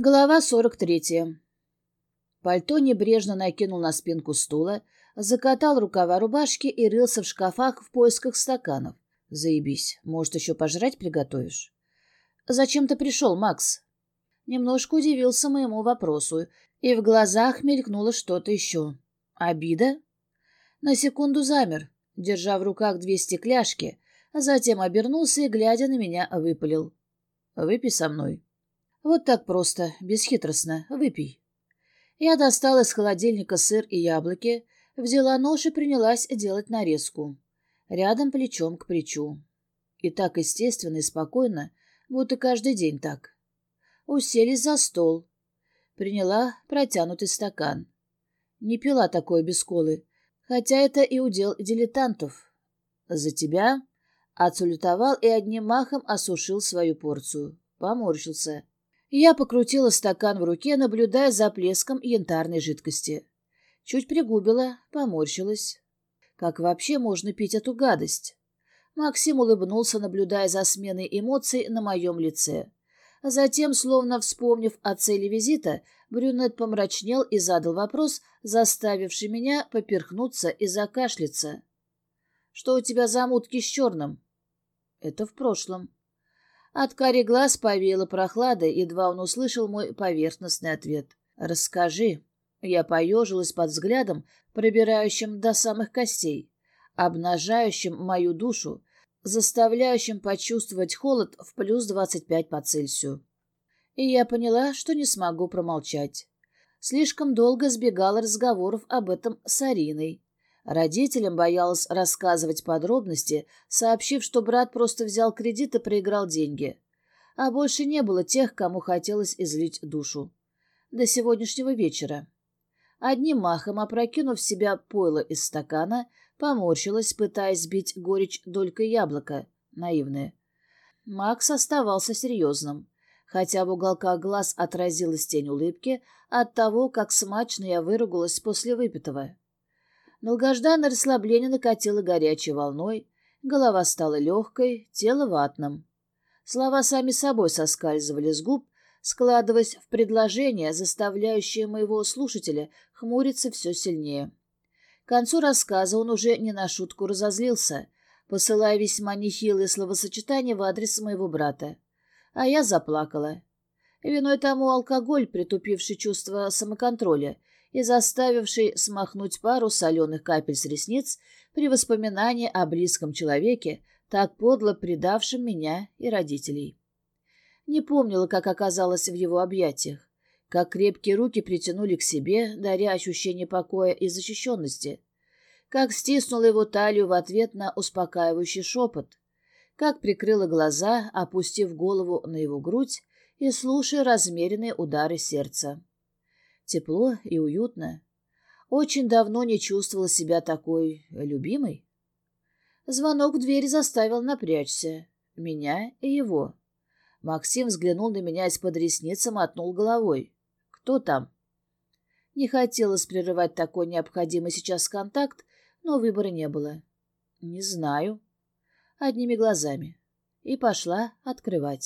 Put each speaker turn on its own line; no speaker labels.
Глава 43. Пальто небрежно накинул на спинку стула, закатал рукава рубашки и рылся в шкафах в поисках стаканов. Заебись, может, еще пожрать приготовишь? Зачем ты пришел, Макс? Немножко удивился моему вопросу, и в глазах мелькнуло что-то еще. Обида? На секунду замер, держа в руках две стекляшки, а затем обернулся и, глядя на меня, выпалил. «Выпей со мной». Вот так просто, бесхитростно. Выпей. Я достала из холодильника сыр и яблоки, взяла нож и принялась делать нарезку. Рядом плечом к плечу. И так естественно и спокойно, будто каждый день так. Уселись за стол. Приняла протянутый стакан. Не пила такое без колы, хотя это и удел дилетантов. За тебя отсулютовал и одним махом осушил свою порцию. Поморщился. Я покрутила стакан в руке, наблюдая за плеском янтарной жидкости. Чуть пригубила, поморщилась. Как вообще можно пить эту гадость? Максим улыбнулся, наблюдая за сменой эмоций на моем лице. Затем, словно вспомнив о цели визита, брюнет помрачнел и задал вопрос, заставивший меня поперхнуться и закашляться. «Что у тебя за мутки с черным?» «Это в прошлом». От кари глаз повеяло прохладой, едва он услышал мой поверхностный ответ. «Расскажи». Я поежилась под взглядом, пробирающим до самых костей, обнажающим мою душу, заставляющим почувствовать холод в плюс двадцать пять по Цельсию. И я поняла, что не смогу промолчать. Слишком долго сбегала разговоров об этом с Ариной. Родителям боялась рассказывать подробности, сообщив, что брат просто взял кредит и проиграл деньги. А больше не было тех, кому хотелось излить душу. До сегодняшнего вечера. Одним махом, опрокинув себя пойло из стакана, поморщилась, пытаясь сбить горечь долькой яблока. Наивная. Макс оставался серьезным, хотя в уголках глаз отразилась тень улыбки от того, как смачно я выругалась после выпитого. Долгожданное расслабление накатило горячей волной, голова стала легкой, тело ватным. Слова сами собой соскальзывали с губ, складываясь в предложение, заставляющее моего слушателя хмуриться все сильнее. К концу рассказа он уже не на шутку разозлился, посылая весьма нехилые словосочетания в адрес моего брата. А я заплакала. Виной тому алкоголь, притупивший чувство самоконтроля, и заставивший смахнуть пару соленых капель с ресниц при воспоминании о близком человеке, так подло предавшем меня и родителей. Не помнила, как оказалась в его объятиях, как крепкие руки притянули к себе, даря ощущение покоя и защищенности, как стиснула его талию в ответ на успокаивающий шепот, как прикрыла глаза, опустив голову на его грудь и слушая размеренные удары сердца. Тепло и уютно. Очень давно не чувствовала себя такой любимой. Звонок в дверь заставил напрячься. Меня и его. Максим взглянул на меня из-под ресниц и мотнул головой. «Кто там?» Не хотелось прерывать такой необходимый сейчас контакт, но выбора не было. «Не знаю». Одними глазами. И пошла открывать.